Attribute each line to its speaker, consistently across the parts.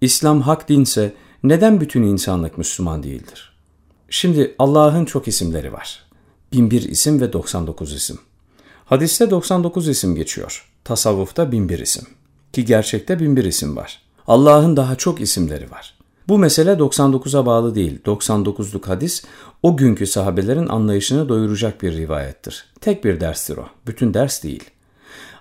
Speaker 1: İslam hak dinse neden bütün insanlık Müslüman değildir? Şimdi Allah'ın çok isimleri var. 1001 isim ve 99 isim. Hadiste 99 isim geçiyor. Tasavvufta 1001 isim. Ki gerçekte 1001 isim var. Allah'ın daha çok isimleri var. Bu mesele 99'a bağlı değil. 99'luk hadis o günkü sahabelerin anlayışını doyuracak bir rivayettir. Tek bir derstir o. Bütün ders değil.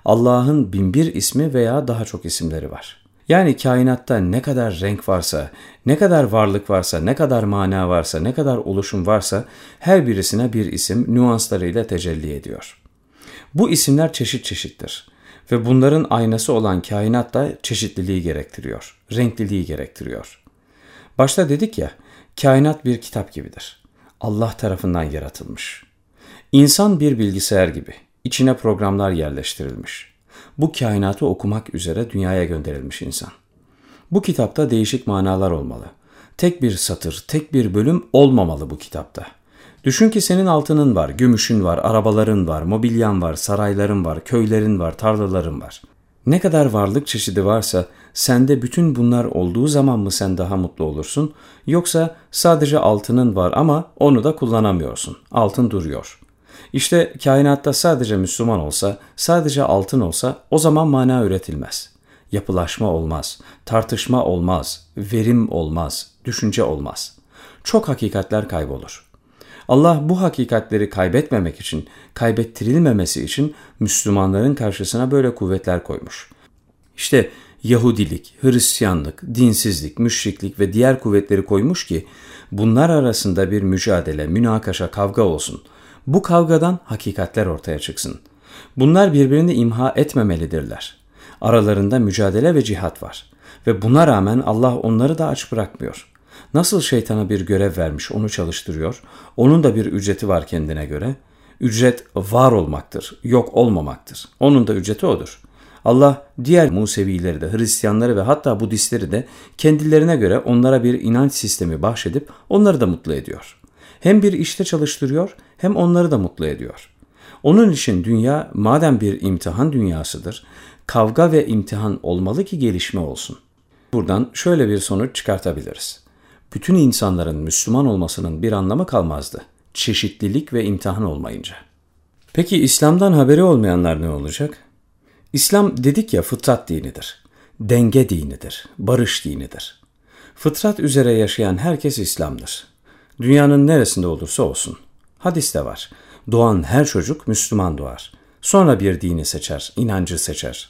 Speaker 1: Allah'ın binbir ismi veya daha çok isimleri var. Yani kainatta ne kadar renk varsa, ne kadar varlık varsa, ne kadar mana varsa, ne kadar oluşum varsa her birisine bir isim nüanslarıyla tecelli ediyor. Bu isimler çeşit çeşittir ve bunların aynası olan kainat da çeşitliliği gerektiriyor, renkliliği gerektiriyor. Başta dedik ya, kainat bir kitap gibidir. Allah tarafından yaratılmış. İnsan bir bilgisayar gibi, içine programlar yerleştirilmiş. Bu kainatı okumak üzere dünyaya gönderilmiş insan. Bu kitapta değişik manalar olmalı. Tek bir satır, tek bir bölüm olmamalı bu kitapta. Düşün ki senin altının var, gümüşün var, arabaların var, mobilyan var, sarayların var, köylerin var, tarlaların var. Ne kadar varlık çeşidi varsa sende bütün bunlar olduğu zaman mı sen daha mutlu olursun? Yoksa sadece altının var ama onu da kullanamıyorsun. Altın duruyor. İşte kainatta sadece Müslüman olsa, sadece altın olsa o zaman mana üretilmez. Yapılaşma olmaz, tartışma olmaz, verim olmaz, düşünce olmaz. Çok hakikatler kaybolur. Allah bu hakikatleri kaybetmemek için, kaybettirilmemesi için Müslümanların karşısına böyle kuvvetler koymuş. İşte Yahudilik, Hristiyanlık, dinsizlik, müşriklik ve diğer kuvvetleri koymuş ki bunlar arasında bir mücadele, münakaşa, kavga olsun. Bu kavgadan hakikatler ortaya çıksın. Bunlar birbirini imha etmemelidirler. Aralarında mücadele ve cihat var. Ve buna rağmen Allah onları da aç bırakmıyor. Nasıl şeytana bir görev vermiş onu çalıştırıyor, onun da bir ücreti var kendine göre. Ücret var olmaktır, yok olmamaktır. Onun da ücreti odur. Allah diğer Musevileri de, Hristiyanları ve hatta Budistleri de kendilerine göre onlara bir inanç sistemi bahşedip onları da mutlu ediyor. Hem bir işte çalıştırıyor hem onları da mutlu ediyor. Onun için dünya madem bir imtihan dünyasıdır, kavga ve imtihan olmalı ki gelişme olsun. Buradan şöyle bir sonuç çıkartabiliriz. Bütün insanların Müslüman olmasının bir anlamı kalmazdı. Çeşitlilik ve imtihan olmayınca. Peki İslam'dan haberi olmayanlar ne olacak? İslam dedik ya fıtrat dinidir. Denge dinidir, barış dinidir. Fıtrat üzere yaşayan herkes İslam'dır. Dünyanın neresinde olursa olsun. Hadiste var. Doğan her çocuk Müslüman doğar. Sonra bir dini seçer, inancı seçer.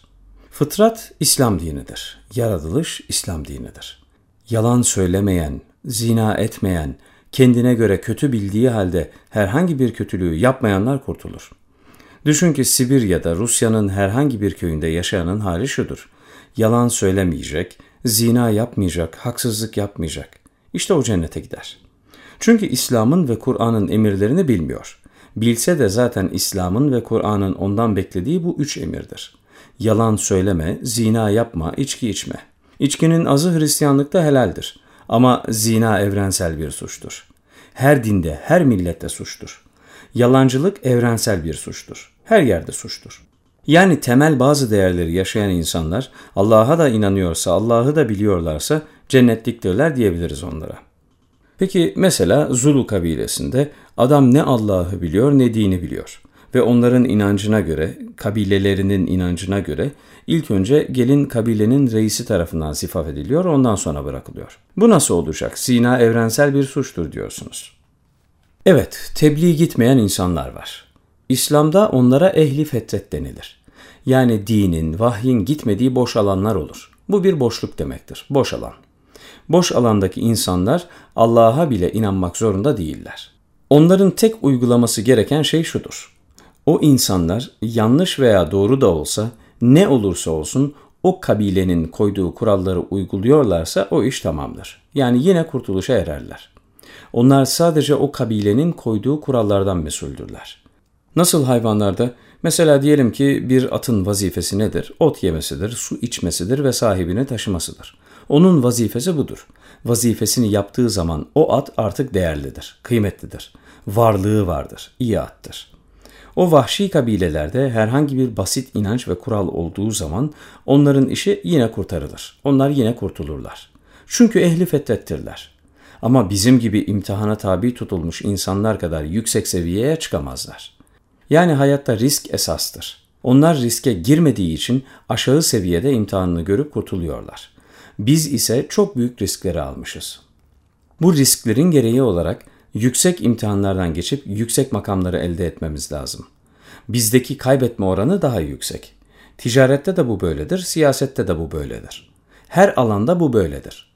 Speaker 1: Fıtrat İslam dinidir. Yaratılış İslam dinidir. Yalan söylemeyen, zina etmeyen, kendine göre kötü bildiği halde herhangi bir kötülüğü yapmayanlar kurtulur. Düşün ki Sibirya'da Rusya'nın herhangi bir köyünde yaşayanın hali şudur. Yalan söylemeyecek, zina yapmayacak, haksızlık yapmayacak. İşte o cennete gider. Çünkü İslam'ın ve Kur'an'ın emirlerini bilmiyor. Bilse de zaten İslam'ın ve Kur'an'ın ondan beklediği bu üç emirdir. Yalan söyleme, zina yapma, içki içme. İçkinin azı Hristiyanlıkta helaldir. Ama zina evrensel bir suçtur. Her dinde, her millette suçtur. Yalancılık evrensel bir suçtur. Her yerde suçtur. Yani temel bazı değerleri yaşayan insanlar Allah'a da inanıyorsa, Allah'ı da biliyorlarsa cennetliktirler diyebiliriz onlara. Peki mesela Zulu kabilesinde adam ne Allah'ı biliyor ne dini biliyor ve onların inancına göre, kabilelerinin inancına göre ilk önce gelin kabilenin reisi tarafından zifaf ediliyor, ondan sonra bırakılıyor. Bu nasıl olacak? Zina evrensel bir suçtur diyorsunuz. Evet, tebliğ gitmeyen insanlar var. İslam'da onlara ehli fetret denilir. Yani dinin, vahyin gitmediği boş alanlar olur. Bu bir boşluk demektir, boş alan. Boş alandaki insanlar Allah'a bile inanmak zorunda değiller. Onların tek uygulaması gereken şey şudur. O insanlar yanlış veya doğru da olsa ne olursa olsun o kabilenin koyduğu kuralları uyguluyorlarsa o iş tamamdır. Yani yine kurtuluşa ererler. Onlar sadece o kabilenin koyduğu kurallardan mesuldürler. Nasıl hayvanlarda? Mesela diyelim ki bir atın vazifesi nedir? Ot yemesidir, su içmesidir ve sahibini taşımasıdır. Onun vazifesi budur. Vazifesini yaptığı zaman o at artık değerlidir, kıymetlidir. Varlığı vardır, iyi attır. O vahşi kabilelerde herhangi bir basit inanç ve kural olduğu zaman onların işi yine kurtarılır. Onlar yine kurtulurlar. Çünkü ehli fetrettirler. Ama bizim gibi imtihana tabi tutulmuş insanlar kadar yüksek seviyeye çıkamazlar. Yani hayatta risk esastır. Onlar riske girmediği için aşağı seviyede imtihanını görüp kurtuluyorlar. Biz ise çok büyük riskleri almışız. Bu risklerin gereği olarak yüksek imtihanlardan geçip yüksek makamları elde etmemiz lazım. Bizdeki kaybetme oranı daha yüksek. Ticarette de bu böyledir, siyasette de bu böyledir. Her alanda bu böyledir.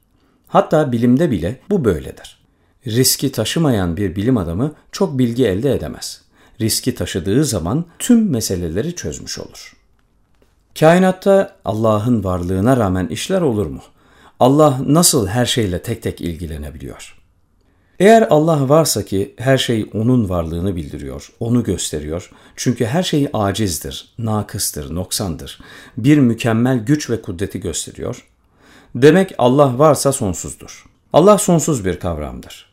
Speaker 1: Hatta bilimde bile bu böyledir. Riski taşımayan bir bilim adamı çok bilgi elde edemez. Riski taşıdığı zaman tüm meseleleri çözmüş olur. Kainatta Allah'ın varlığına rağmen işler olur mu? Allah nasıl her şeyle tek tek ilgilenebiliyor? Eğer Allah varsa ki her şey onun varlığını bildiriyor, onu gösteriyor. Çünkü her şey acizdir, nakıstır, noksandır. Bir mükemmel güç ve kudreti gösteriyor. Demek Allah varsa sonsuzdur. Allah sonsuz bir kavramdır.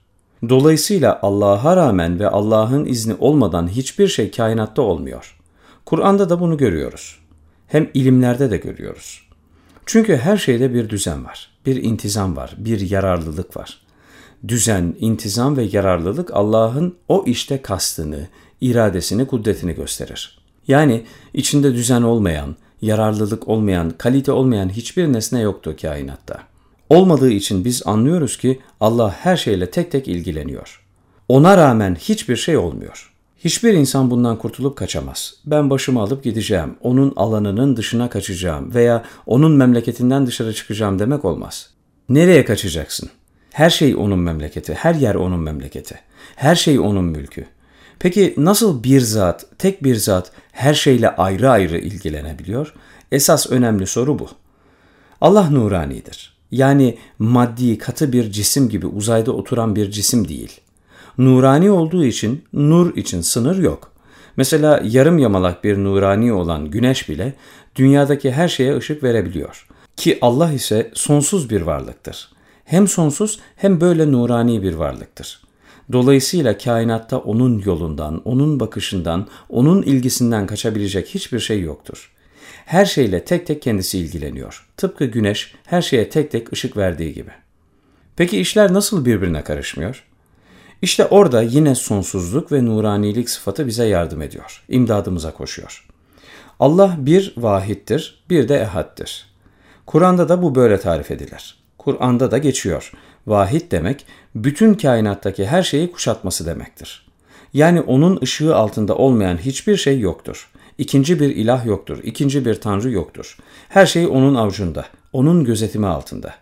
Speaker 1: Dolayısıyla Allah'a rağmen ve Allah'ın izni olmadan hiçbir şey kainatta olmuyor. Kur'an'da da bunu görüyoruz. Hem ilimlerde de görüyoruz. Çünkü her şeyde bir düzen var, bir intizam var, bir yararlılık var. Düzen, intizam ve yararlılık Allah'ın o işte kastını, iradesini, kudretini gösterir. Yani içinde düzen olmayan, yararlılık olmayan, kalite olmayan hiçbir nesne yoktu kainatta. Olmadığı için biz anlıyoruz ki Allah her şeyle tek tek ilgileniyor. Ona rağmen hiçbir şey olmuyor. Hiçbir insan bundan kurtulup kaçamaz. Ben başımı alıp gideceğim, onun alanının dışına kaçacağım veya onun memleketinden dışarı çıkacağım demek olmaz. Nereye kaçacaksın? Her şey onun memleketi, her yer onun memleketi. Her şey onun mülkü. Peki nasıl bir zat, tek bir zat her şeyle ayrı ayrı ilgilenebiliyor? Esas önemli soru bu. Allah nuranidir. Yani maddi katı bir cisim gibi uzayda oturan bir cisim değil. Nurani olduğu için nur için sınır yok. Mesela yarım yamalak bir nurani olan güneş bile dünyadaki her şeye ışık verebiliyor. Ki Allah ise sonsuz bir varlıktır. Hem sonsuz hem böyle nurani bir varlıktır. Dolayısıyla kainatta onun yolundan, onun bakışından, onun ilgisinden kaçabilecek hiçbir şey yoktur. Her şeyle tek tek kendisi ilgileniyor. Tıpkı güneş her şeye tek tek ışık verdiği gibi. Peki işler nasıl birbirine karışmıyor? İşte orada yine sonsuzluk ve nuranilik sıfatı bize yardım ediyor. İmdadımıza koşuyor. Allah bir vahittir, bir de ehaddir. Kur'an'da da bu böyle tarif edilir. Kur'an'da da geçiyor. Vahid demek bütün kainattaki her şeyi kuşatması demektir. Yani onun ışığı altında olmayan hiçbir şey yoktur. İkinci bir ilah yoktur, ikinci bir tanrı yoktur. Her şey onun avucunda, onun gözetimi altında.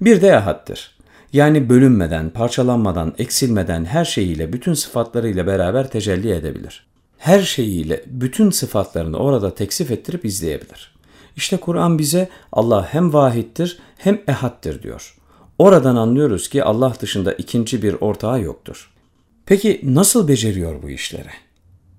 Speaker 1: Bir de ehaddir. Yani bölünmeden, parçalanmadan, eksilmeden her şeyiyle, bütün sıfatlarıyla beraber tecelli edebilir. Her şeyiyle bütün sıfatlarını orada teksif ettirip izleyebilir. İşte Kur'an bize Allah hem vahittir hem ehaddir diyor. Oradan anlıyoruz ki Allah dışında ikinci bir ortağı yoktur. Peki nasıl beceriyor bu işleri?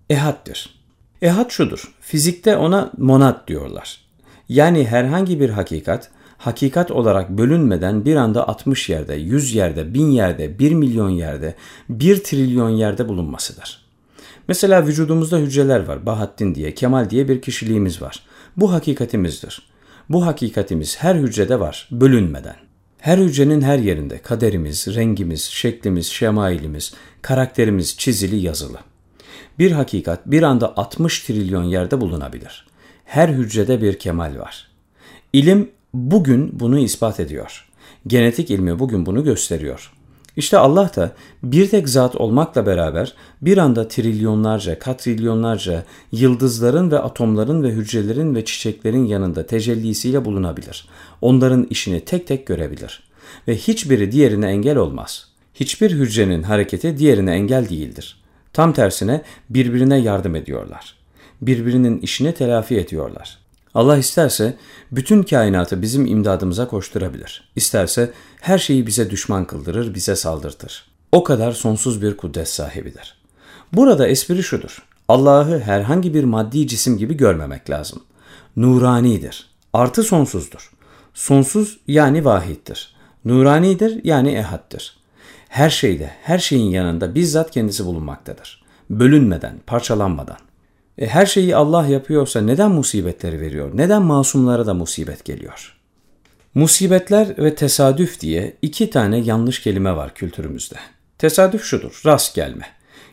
Speaker 1: Ehaddir. Ehad şudur. Fizikte ona monad diyorlar. Yani herhangi bir hakikat hakikat olarak bölünmeden bir anda 60 yerde, 100 yerde, 1000 yerde, 1 milyon yerde, 1 trilyon yerde bulunmasıdır. Mesela vücudumuzda hücreler var. Bahattin diye, Kemal diye bir kişiliğimiz var. Bu hakikatimizdir. Bu hakikatimiz her hücrede var, bölünmeden. Her hücrenin her yerinde kaderimiz, rengimiz, şeklimiz, şemailimiz, karakterimiz çizili yazılı. Bir hakikat bir anda 60 trilyon yerde bulunabilir. Her hücrede bir kemal var. İlim bugün bunu ispat ediyor. Genetik ilmi bugün bunu gösteriyor. İşte Allah da bir tek zat olmakla beraber bir anda trilyonlarca, katrilyonlarca yıldızların ve atomların ve hücrelerin ve çiçeklerin yanında tecellisiyle bulunabilir. Onların işini tek tek görebilir. Ve hiçbiri diğerine engel olmaz. Hiçbir hücrenin hareketi diğerine engel değildir. Tam tersine birbirine yardım ediyorlar. Birbirinin işini telafi ediyorlar. Allah isterse bütün kainatı bizim imdadımıza koşturabilir. İsterse her şeyi bize düşman kıldırır, bize saldırtır. O kadar sonsuz bir kudret sahibidir. Burada espri şudur. Allah'ı herhangi bir maddi cisim gibi görmemek lazım. Nuranidir. Artı sonsuzdur. Sonsuz yani vahittir. Nuranidir yani ehaddir. Her şeyde, her şeyin yanında bizzat kendisi bulunmaktadır. Bölünmeden, parçalanmadan. E, her şeyi Allah yapıyorsa neden musibetleri veriyor? Neden masumlara da musibet geliyor? Musibetler ve tesadüf diye iki tane yanlış kelime var kültürümüzde. Tesadüf şudur, rast gelme.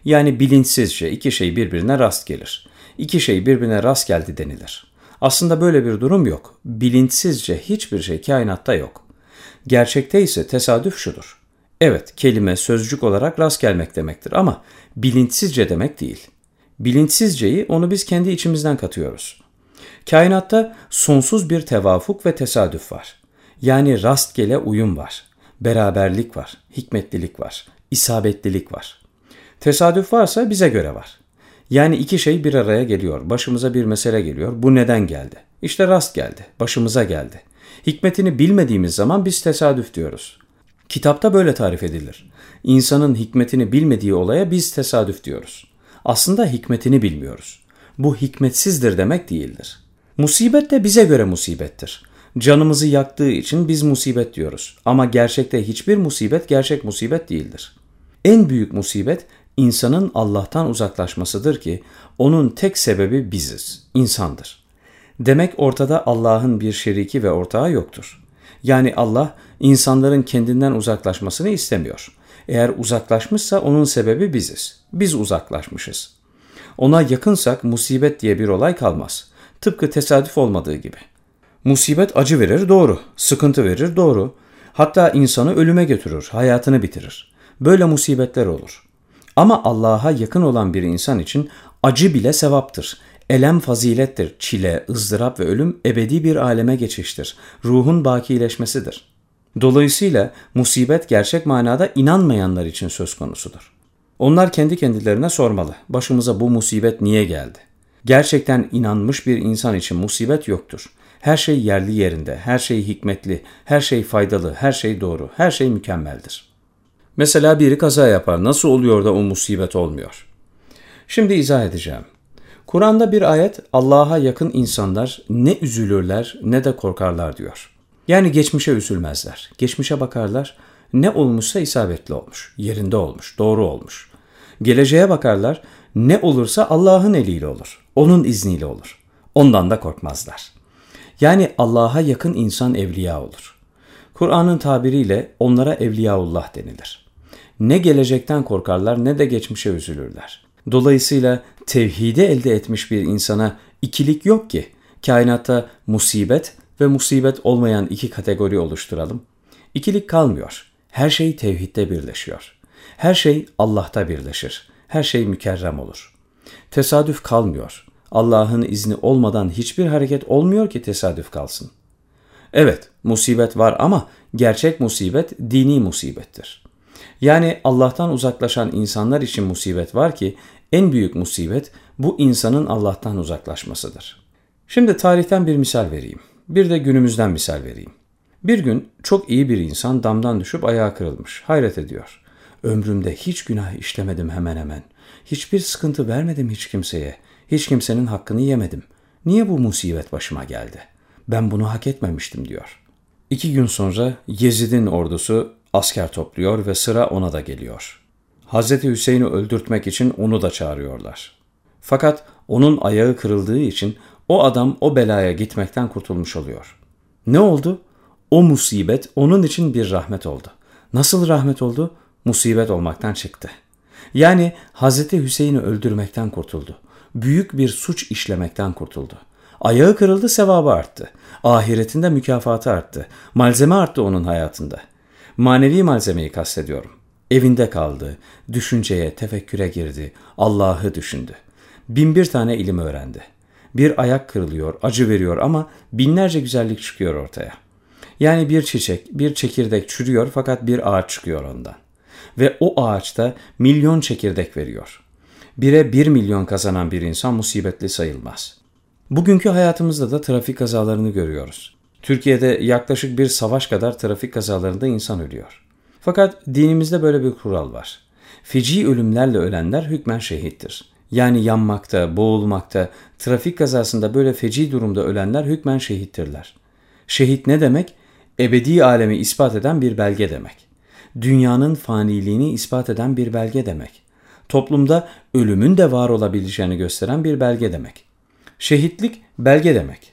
Speaker 1: Yani bilinçsizce iki şey birbirine rast gelir. İki şey birbirine rast geldi denilir. Aslında böyle bir durum yok. Bilinçsizce hiçbir şey kainatta yok. Gerçekte ise tesadüf şudur. Evet, kelime sözcük olarak rast gelmek demektir ama bilinçsizce demek değil. Bilinçsizceyi onu biz kendi içimizden katıyoruz. Kainatta sonsuz bir tevafuk ve tesadüf var. Yani rastgele uyum var. Beraberlik var, hikmetlilik var, isabetlilik var. Tesadüf varsa bize göre var. Yani iki şey bir araya geliyor. Başımıza bir mesele geliyor. Bu neden geldi? İşte rast geldi. Başımıza geldi. Hikmetini bilmediğimiz zaman biz tesadüf diyoruz. Kitapta böyle tarif edilir. İnsanın hikmetini bilmediği olaya biz tesadüf diyoruz. Aslında hikmetini bilmiyoruz. Bu hikmetsizdir demek değildir. Musibet de bize göre musibettir. Canımızı yaktığı için biz musibet diyoruz. Ama gerçekte hiçbir musibet gerçek musibet değildir. En büyük musibet insanın Allah'tan uzaklaşmasıdır ki onun tek sebebi biziz, insandır. Demek ortada Allah'ın bir şeriki ve ortağı yoktur. Yani Allah insanların kendinden uzaklaşmasını istemiyor. Eğer uzaklaşmışsa onun sebebi biziz. Biz uzaklaşmışız. Ona yakınsak musibet diye bir olay kalmaz. Tıpkı tesadüf olmadığı gibi. Musibet acı verir doğru, sıkıntı verir doğru. Hatta insanı ölüme götürür, hayatını bitirir. Böyle musibetler olur. Ama Allah'a yakın olan bir insan için acı bile sevaptır. Elem fazilettir, çile, ızdırap ve ölüm ebedi bir aleme geçiştir. Ruhun bakileşmesidir. Dolayısıyla musibet gerçek manada inanmayanlar için söz konusudur. Onlar kendi kendilerine sormalı. Başımıza bu musibet niye geldi? Gerçekten inanmış bir insan için musibet yoktur. Her şey yerli yerinde, her şey hikmetli, her şey faydalı, her şey doğru, her şey mükemmeldir. Mesela biri kaza yapar. Nasıl oluyor da o musibet olmuyor? Şimdi izah edeceğim. Kur'an'da bir ayet Allah'a yakın insanlar ne üzülürler ne de korkarlar diyor. Yani geçmişe üzülmezler. Geçmişe bakarlar. Ne olmuşsa isabetli olmuş, yerinde olmuş, doğru olmuş. Geleceğe bakarlar. Ne olursa Allah'ın eliyle olur. Onun izniyle olur. Ondan da korkmazlar. Yani Allah'a yakın insan evliya olur. Kur'an'ın tabiriyle onlara evliyaullah denilir. Ne gelecekten korkarlar ne de geçmişe üzülürler. Dolayısıyla tevhidi elde etmiş bir insana ikilik yok ki kainatta musibet ve musibet olmayan iki kategori oluşturalım. İkilik kalmıyor. Her şey tevhidde birleşiyor. Her şey Allah'ta birleşir. Her şey mükerrem olur. Tesadüf kalmıyor. Allah'ın izni olmadan hiçbir hareket olmuyor ki tesadüf kalsın. Evet, musibet var ama gerçek musibet dini musibettir. Yani Allah'tan uzaklaşan insanlar için musibet var ki en büyük musibet bu insanın Allah'tan uzaklaşmasıdır. Şimdi tarihten bir misal vereyim. Bir de günümüzden misal vereyim. Bir gün çok iyi bir insan damdan düşüp ayağı kırılmış. Hayret ediyor. Ömrümde hiç günah işlemedim hemen hemen. Hiçbir sıkıntı vermedim hiç kimseye. Hiç kimsenin hakkını yemedim. Niye bu musibet başıma geldi? Ben bunu hak etmemiştim diyor. İki gün sonra Yezid'in ordusu asker topluyor ve sıra ona da geliyor. Hazreti Hüseyin'i öldürtmek için onu da çağırıyorlar. Fakat onun ayağı kırıldığı için o adam o belaya gitmekten kurtulmuş oluyor. Ne oldu? O musibet onun için bir rahmet oldu. Nasıl rahmet oldu? Musibet olmaktan çıktı. Yani Hazreti Hüseyin'i öldürmekten kurtuldu. Büyük bir suç işlemekten kurtuldu. Ayağı kırıldı sevabı arttı. Ahiretinde mükafatı arttı. Malzeme arttı onun hayatında. Manevi malzemeyi kastediyorum. Evinde kaldı, düşünceye, tefekküre girdi, Allah'ı düşündü. Bin bir tane ilim öğrendi. Bir ayak kırılıyor, acı veriyor ama binlerce güzellik çıkıyor ortaya. Yani bir çiçek, bir çekirdek çürüyor fakat bir ağaç çıkıyor ondan. Ve o ağaçta milyon çekirdek veriyor. Bire bir milyon kazanan bir insan musibetli sayılmaz. Bugünkü hayatımızda da trafik kazalarını görüyoruz. Türkiye'de yaklaşık bir savaş kadar trafik kazalarında insan ölüyor. Fakat dinimizde böyle bir kural var. Feci ölümlerle ölenler hükmen şehittir. Yani yanmakta, boğulmakta, trafik kazasında böyle feci durumda ölenler hükmen şehittirler. Şehit ne demek? Ebedi alemi ispat eden bir belge demek. Dünyanın faniliğini ispat eden bir belge demek. Toplumda ölümün de var olabileceğini gösteren bir belge demek. Şehitlik belge demek.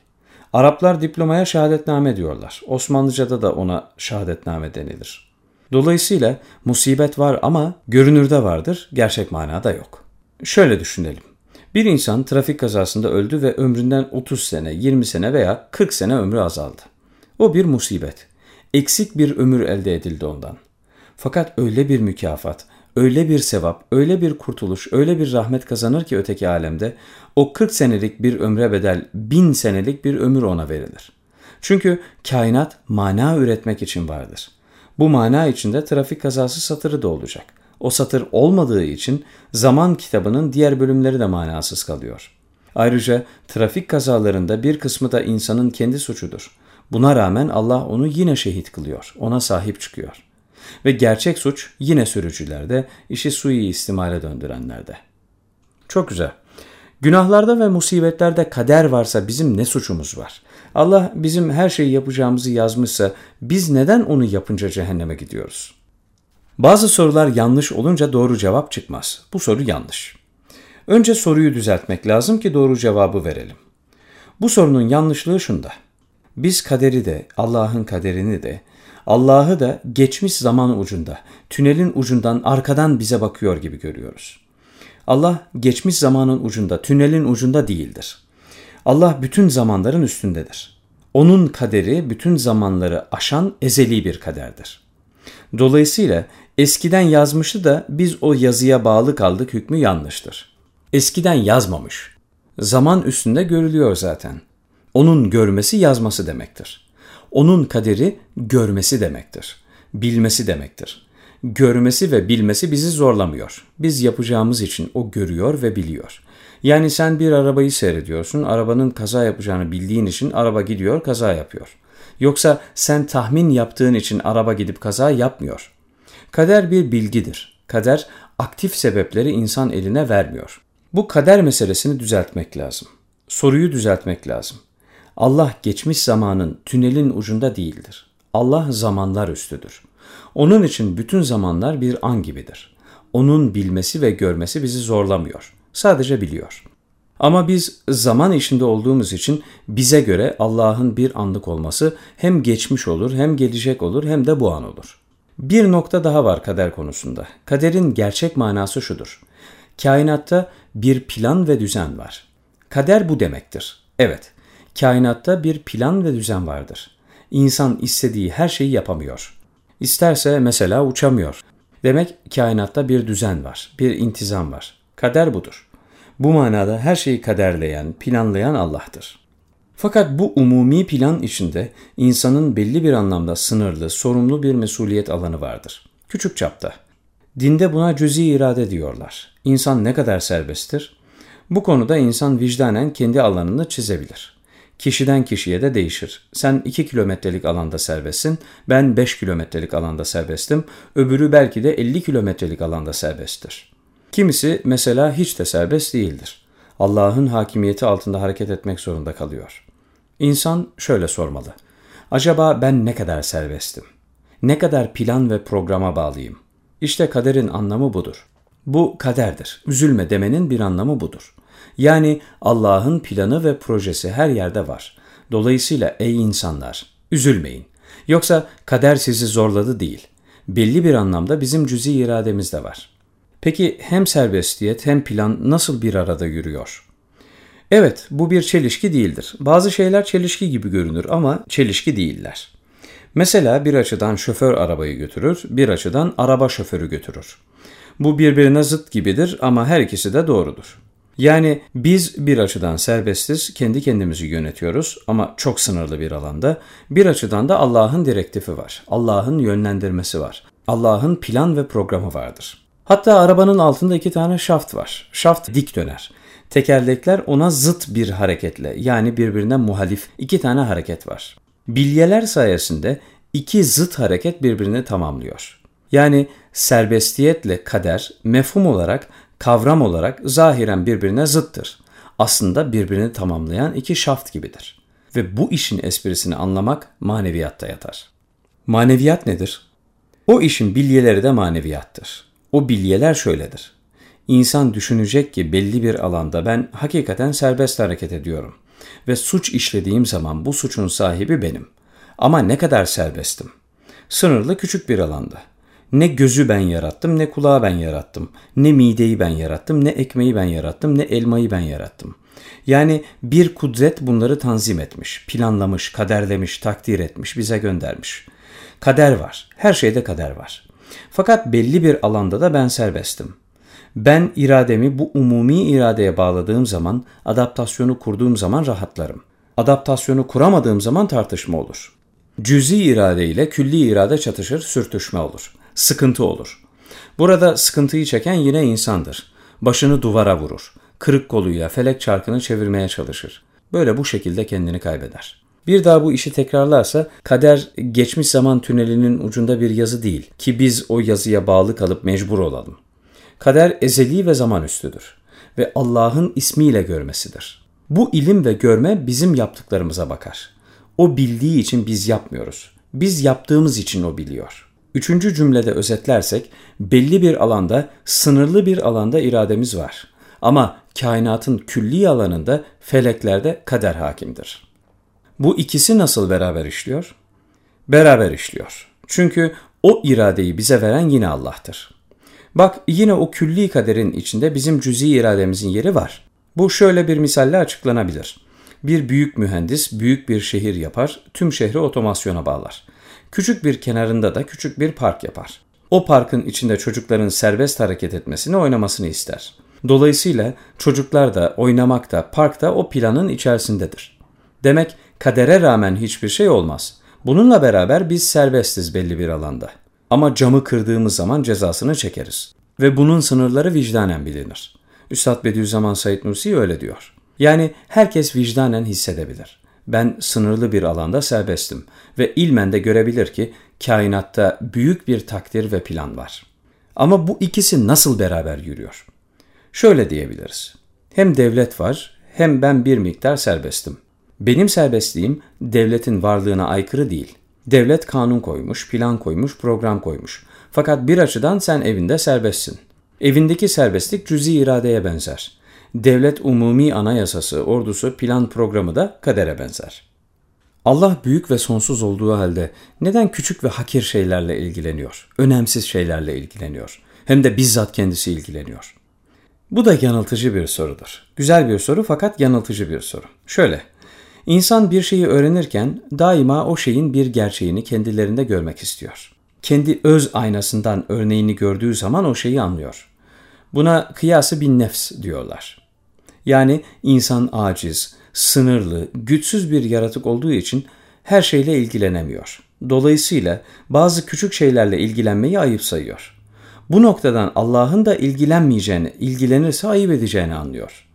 Speaker 1: Araplar diplomaya şehadetname diyorlar. Osmanlıca'da da ona şehadetname denilir. Dolayısıyla musibet var ama görünürde vardır, gerçek manada yok. Şöyle düşünelim. Bir insan trafik kazasında öldü ve ömründen 30 sene, 20 sene veya 40 sene ömrü azaldı. O bir musibet. Eksik bir ömür elde edildi ondan. Fakat öyle bir mükafat, öyle bir sevap, öyle bir kurtuluş, öyle bir rahmet kazanır ki öteki alemde o 40 senelik bir ömre bedel bin senelik bir ömür ona verilir. Çünkü kainat mana üretmek için vardır. Bu mana içinde trafik kazası satırı da olacak. O satır olmadığı için zaman kitabının diğer bölümleri de manasız kalıyor. Ayrıca trafik kazalarında bir kısmı da insanın kendi suçudur. Buna rağmen Allah onu yine şehit kılıyor, ona sahip çıkıyor. Ve gerçek suç yine sürücülerde, işi sui istimale döndürenlerde. Çok güzel. Günahlarda ve musibetlerde kader varsa bizim ne suçumuz var? Allah bizim her şeyi yapacağımızı yazmışsa biz neden onu yapınca cehenneme gidiyoruz? Bazı sorular yanlış olunca doğru cevap çıkmaz. Bu soru yanlış. Önce soruyu düzeltmek lazım ki doğru cevabı verelim. Bu sorunun yanlışlığı şunda. Biz kaderi de, Allah'ın kaderini de, Allah'ı da geçmiş zaman ucunda, tünelin ucundan arkadan bize bakıyor gibi görüyoruz. Allah geçmiş zamanın ucunda, tünelin ucunda değildir. Allah bütün zamanların üstündedir. Onun kaderi bütün zamanları aşan ezeli bir kaderdir. Dolayısıyla eskiden yazmıştı da biz o yazıya bağlı kaldık hükmü yanlıştır. Eskiden yazmamış. Zaman üstünde görülüyor zaten. Onun görmesi yazması demektir. Onun kaderi görmesi demektir. Bilmesi demektir. Görmesi ve bilmesi bizi zorlamıyor. Biz yapacağımız için o görüyor ve biliyor. Yani sen bir arabayı seyrediyorsun, arabanın kaza yapacağını bildiğin için araba gidiyor, kaza yapıyor. Yoksa sen tahmin yaptığın için araba gidip kaza yapmıyor. Kader bir bilgidir. Kader aktif sebepleri insan eline vermiyor. Bu kader meselesini düzeltmek lazım. Soruyu düzeltmek lazım. Allah geçmiş zamanın tünelin ucunda değildir. Allah zamanlar üstüdür. Onun için bütün zamanlar bir an gibidir. Onun bilmesi ve görmesi bizi zorlamıyor. Sadece biliyor. Ama biz zaman içinde olduğumuz için bize göre Allah'ın bir anlık olması hem geçmiş olur hem gelecek olur hem de bu an olur. Bir nokta daha var kader konusunda. Kaderin gerçek manası şudur. Kainatta bir plan ve düzen var. Kader bu demektir. Evet, kainatta bir plan ve düzen vardır. İnsan istediği her şeyi yapamıyor. İsterse mesela uçamıyor. Demek kainatta bir düzen var, bir intizam var. Kader budur. Bu manada her şeyi kaderleyen, planlayan Allah'tır. Fakat bu umumi plan içinde insanın belli bir anlamda sınırlı, sorumlu bir mesuliyet alanı vardır. Küçük çapta. Dinde buna cüzi irade diyorlar. İnsan ne kadar serbesttir? Bu konuda insan vicdanen kendi alanını çizebilir. Kişiden kişiye de değişir. Sen 2 kilometrelik alanda serbestsin, ben 5 kilometrelik alanda serbestim, öbürü belki de 50 kilometrelik alanda serbesttir. Kimisi mesela hiç de serbest değildir. Allah'ın hakimiyeti altında hareket etmek zorunda kalıyor. İnsan şöyle sormalı. Acaba ben ne kadar serbestim? Ne kadar plan ve programa bağlıyım? İşte kaderin anlamı budur. Bu kaderdir. Üzülme demenin bir anlamı budur. Yani Allah'ın planı ve projesi her yerde var. Dolayısıyla ey insanlar, üzülmeyin. Yoksa kader sizi zorladı değil. Belli bir anlamda bizim cüzi irademiz de var. Peki hem serbestiyet hem plan nasıl bir arada yürüyor? Evet, bu bir çelişki değildir. Bazı şeyler çelişki gibi görünür ama çelişki değiller. Mesela bir açıdan şoför arabayı götürür, bir açıdan araba şoförü götürür. Bu birbirine zıt gibidir ama her ikisi de doğrudur. Yani biz bir açıdan serbestiz, kendi kendimizi yönetiyoruz ama çok sınırlı bir alanda. Bir açıdan da Allah'ın direktifi var. Allah'ın yönlendirmesi var. Allah'ın plan ve programı vardır. Hatta arabanın altında iki tane şaft var. Şaft dik döner. Tekerlekler ona zıt bir hareketle yani birbirine muhalif iki tane hareket var. Bilyeler sayesinde iki zıt hareket birbirini tamamlıyor. Yani serbestiyetle kader mefhum olarak, kavram olarak zahiren birbirine zıttır. Aslında birbirini tamamlayan iki şaft gibidir. Ve bu işin esprisini anlamak maneviyatta yatar. Maneviyat nedir? O işin bilyeleri de maneviyattır. O bilyeler şöyledir. İnsan düşünecek ki belli bir alanda ben hakikaten serbest hareket ediyorum. ve suç işlediğim zaman bu suçun sahibi benim. Ama ne kadar serbestim. Sınırlı küçük bir alanda. Ne gözü ben yarattım, ne kulağı ben yarattım. Ne mideyi ben yarattım, ne ekmeği ben yarattım, ne elmayı ben yarattım. Yani bir kudret bunları tanzim etmiş, planlamış, kaderlemiş, takdir etmiş, bize göndermiş. Kader var. Her şeyde kader var. Fakat belli bir alanda da ben serbestim. Ben irademi bu umumi iradeye bağladığım zaman, adaptasyonu kurduğum zaman rahatlarım. Adaptasyonu kuramadığım zaman tartışma olur. Cüzi irade ile külli irade çatışır, sürtüşme olur. Sıkıntı olur. Burada sıkıntıyı çeken yine insandır. Başını duvara vurur. Kırık koluyla felek çarkını çevirmeye çalışır. Böyle bu şekilde kendini kaybeder. Bir daha bu işi tekrarlarsa kader geçmiş zaman tünelinin ucunda bir yazı değil ki biz o yazıya bağlı kalıp mecbur olalım. Kader ezeli ve zaman üstüdür ve Allah'ın ismiyle görmesidir. Bu ilim ve görme bizim yaptıklarımıza bakar. O bildiği için biz yapmıyoruz. Biz yaptığımız için o biliyor. Üçüncü cümlede özetlersek belli bir alanda, sınırlı bir alanda irademiz var. Ama kainatın külli alanında feleklerde kader hakimdir. Bu ikisi nasıl beraber işliyor? Beraber işliyor. Çünkü o iradeyi bize veren yine Allah'tır. Bak yine o külli kaderin içinde bizim cüzi irademizin yeri var. Bu şöyle bir misalle açıklanabilir. Bir büyük mühendis büyük bir şehir yapar, tüm şehri otomasyona bağlar. Küçük bir kenarında da küçük bir park yapar. O parkın içinde çocukların serbest hareket etmesini, oynamasını ister. Dolayısıyla çocuklar da, oynamak da, park da o planın içerisindedir. Demek kadere rağmen hiçbir şey olmaz. Bununla beraber biz serbestiz belli bir alanda. Ama camı kırdığımız zaman cezasını çekeriz. Ve bunun sınırları vicdanen bilinir. Üstad Bediüzzaman Said Nursi öyle diyor. Yani herkes vicdanen hissedebilir. Ben sınırlı bir alanda serbestim ve ilmen de görebilir ki kainatta büyük bir takdir ve plan var. Ama bu ikisi nasıl beraber yürüyor? Şöyle diyebiliriz. Hem devlet var hem ben bir miktar serbestim. Benim serbestliğim devletin varlığına aykırı değil. Devlet kanun koymuş, plan koymuş, program koymuş. Fakat bir açıdan sen evinde serbestsin. Evindeki serbestlik cüzi iradeye benzer. Devlet umumi anayasası, ordusu, plan programı da kadere benzer. Allah büyük ve sonsuz olduğu halde neden küçük ve hakir şeylerle ilgileniyor? Önemsiz şeylerle ilgileniyor. Hem de bizzat kendisi ilgileniyor. Bu da yanıltıcı bir sorudur. Güzel bir soru fakat yanıltıcı bir soru. Şöyle, İnsan bir şeyi öğrenirken daima o şeyin bir gerçeğini kendilerinde görmek istiyor. Kendi öz aynasından örneğini gördüğü zaman o şeyi anlıyor. Buna kıyası bin nefs diyorlar. Yani insan aciz, sınırlı, güçsüz bir yaratık olduğu için her şeyle ilgilenemiyor. Dolayısıyla bazı küçük şeylerle ilgilenmeyi ayıp sayıyor. Bu noktadan Allah'ın da ilgilenmeyeceğini, ilgilenirse ayıp edeceğini anlıyor.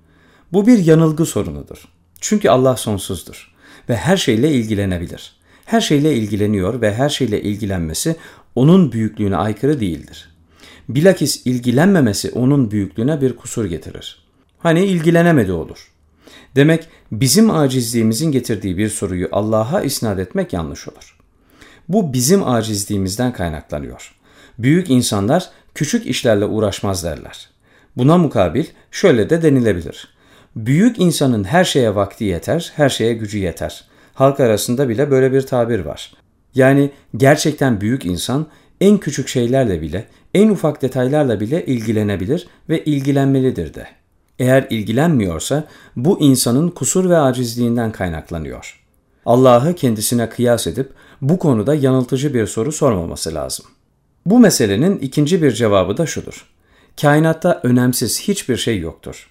Speaker 1: Bu bir yanılgı sorunudur. Çünkü Allah sonsuzdur ve her şeyle ilgilenebilir. Her şeyle ilgileniyor ve her şeyle ilgilenmesi onun büyüklüğüne aykırı değildir. Bilakis ilgilenmemesi onun büyüklüğüne bir kusur getirir. Hani ilgilenemedi olur. Demek bizim acizliğimizin getirdiği bir soruyu Allah'a isnat etmek yanlış olur. Bu bizim acizliğimizden kaynaklanıyor. Büyük insanlar küçük işlerle uğraşmaz derler. Buna mukabil şöyle de denilebilir. Büyük insanın her şeye vakti yeter, her şeye gücü yeter. Halk arasında bile böyle bir tabir var. Yani gerçekten büyük insan en küçük şeylerle bile, en ufak detaylarla bile ilgilenebilir ve ilgilenmelidir de. Eğer ilgilenmiyorsa bu insanın kusur ve acizliğinden kaynaklanıyor. Allah'ı kendisine kıyas edip bu konuda yanıltıcı bir soru sormaması lazım. Bu meselenin ikinci bir cevabı da şudur. Kainatta önemsiz hiçbir şey yoktur.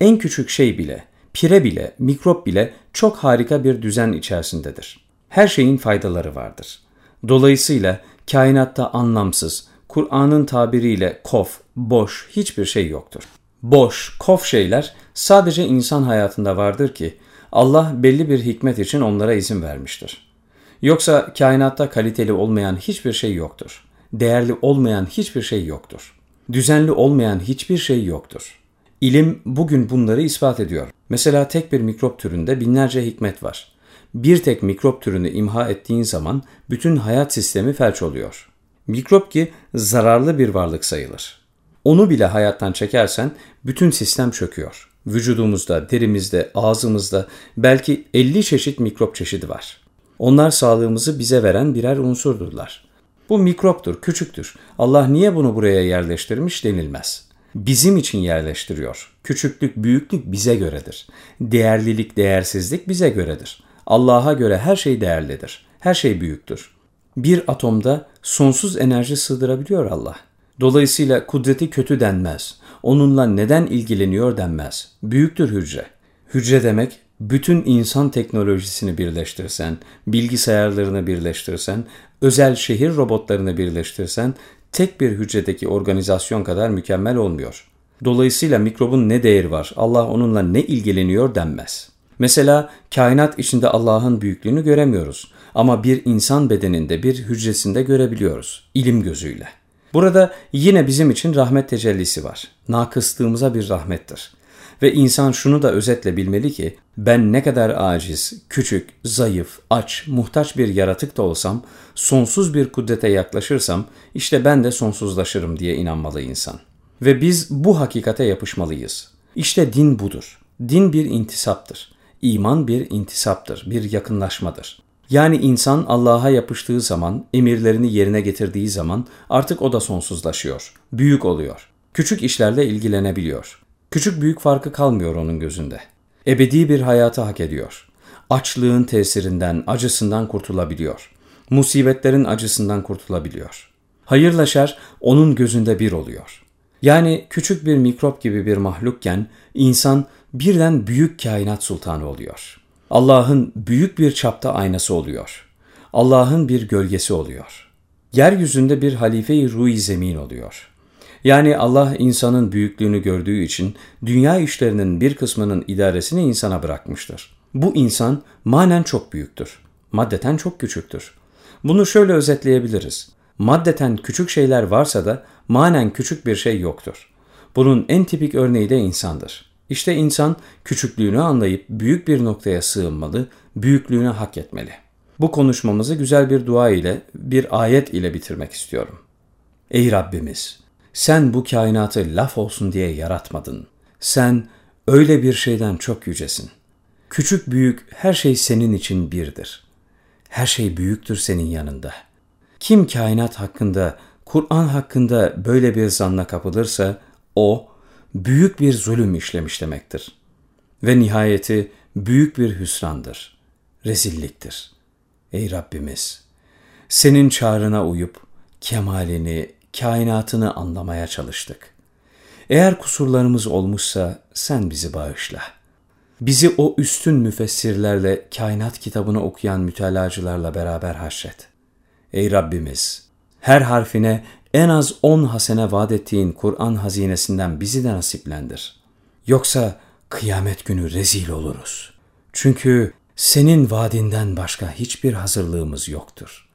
Speaker 1: En küçük şey bile, pire bile, mikrop bile çok harika bir düzen içerisindedir. Her şeyin faydaları vardır. Dolayısıyla kainatta anlamsız, Kur'an'ın tabiriyle kof, boş hiçbir şey yoktur. Boş, kof şeyler sadece insan hayatında vardır ki Allah belli bir hikmet için onlara izin vermiştir. Yoksa kainatta kaliteli olmayan hiçbir şey yoktur. Değerli olmayan hiçbir şey yoktur. Düzenli olmayan hiçbir şey yoktur. İlim bugün bunları ispat ediyor. Mesela tek bir mikrop türünde binlerce hikmet var. Bir tek mikrop türünü imha ettiğin zaman bütün hayat sistemi felç oluyor. Mikrop ki zararlı bir varlık sayılır. Onu bile hayattan çekersen bütün sistem çöküyor. Vücudumuzda, derimizde, ağzımızda belki 50 çeşit mikrop çeşidi var. Onlar sağlığımızı bize veren birer unsurdurlar. Bu mikroptur, küçüktür. Allah niye bunu buraya yerleştirmiş denilmez. Bizim için yerleştiriyor. Küçüklük, büyüklük bize göredir. Değerlilik, değersizlik bize göredir. Allah'a göre her şey değerlidir. Her şey büyüktür. Bir atomda sonsuz enerji sığdırabiliyor Allah. Dolayısıyla kudreti kötü denmez. Onunla neden ilgileniyor denmez. Büyüktür hücre. Hücre demek bütün insan teknolojisini birleştirsen, bilgisayarlarını birleştirsen, özel şehir robotlarını birleştirsen tek bir hücredeki organizasyon kadar mükemmel olmuyor. Dolayısıyla mikrobun ne değeri var, Allah onunla ne ilgileniyor denmez. Mesela kainat içinde Allah'ın büyüklüğünü göremiyoruz ama bir insan bedeninde bir hücresinde görebiliyoruz ilim gözüyle. Burada yine bizim için rahmet tecellisi var. Nakıslığımıza bir rahmettir. Ve insan şunu da özetle bilmeli ki ben ne kadar aciz, küçük, zayıf, aç, muhtaç bir yaratık da olsam, sonsuz bir kudrete yaklaşırsam işte ben de sonsuzlaşırım diye inanmalı insan. Ve biz bu hakikate yapışmalıyız. İşte din budur. Din bir intisaptır. İman bir intisaptır, bir yakınlaşmadır. Yani insan Allah'a yapıştığı zaman, emirlerini yerine getirdiği zaman artık o da sonsuzlaşıyor, büyük oluyor. Küçük işlerle ilgilenebiliyor. Küçük büyük farkı kalmıyor onun gözünde. Ebedi bir hayatı hak ediyor. Açlığın tesirinden, acısından kurtulabiliyor. Musibetlerin acısından kurtulabiliyor. Hayırla şer onun gözünde bir oluyor. Yani küçük bir mikrop gibi bir mahlukken insan birden büyük kainat sultanı oluyor. Allah'ın büyük bir çapta aynası oluyor. Allah'ın bir gölgesi oluyor. Yeryüzünde bir halife-i ruh zemin oluyor. Yani Allah insanın büyüklüğünü gördüğü için dünya işlerinin bir kısmının idaresini insana bırakmıştır. Bu insan manen çok büyüktür, maddeten çok küçüktür. Bunu şöyle özetleyebiliriz. Maddeten küçük şeyler varsa da manen küçük bir şey yoktur. Bunun en tipik örneği de insandır. İşte insan küçüklüğünü anlayıp büyük bir noktaya sığınmalı, büyüklüğünü hak etmeli. Bu konuşmamızı güzel bir dua ile, bir ayet ile bitirmek istiyorum. Ey Rabbimiz! Sen bu kainatı laf olsun diye yaratmadın. Sen öyle bir şeyden çok yücesin. Küçük büyük her şey senin için birdir. Her şey büyüktür senin yanında. Kim kainat hakkında, Kur'an hakkında böyle bir zanna kapılırsa o büyük bir zulüm işlemiş demektir. Ve nihayeti büyük bir hüsrandır, rezilliktir. Ey Rabbimiz! Senin çağrına uyup kemalini, kainatını anlamaya çalıştık. Eğer kusurlarımız olmuşsa sen bizi bağışla. Bizi o üstün müfessirlerle kainat kitabını okuyan mütelacılarla beraber haşret. Ey Rabbimiz! Her harfine en az on hasene vaat ettiğin Kur'an hazinesinden bizi de nasiplendir. Yoksa kıyamet günü rezil oluruz. Çünkü senin vaadinden başka hiçbir hazırlığımız yoktur.''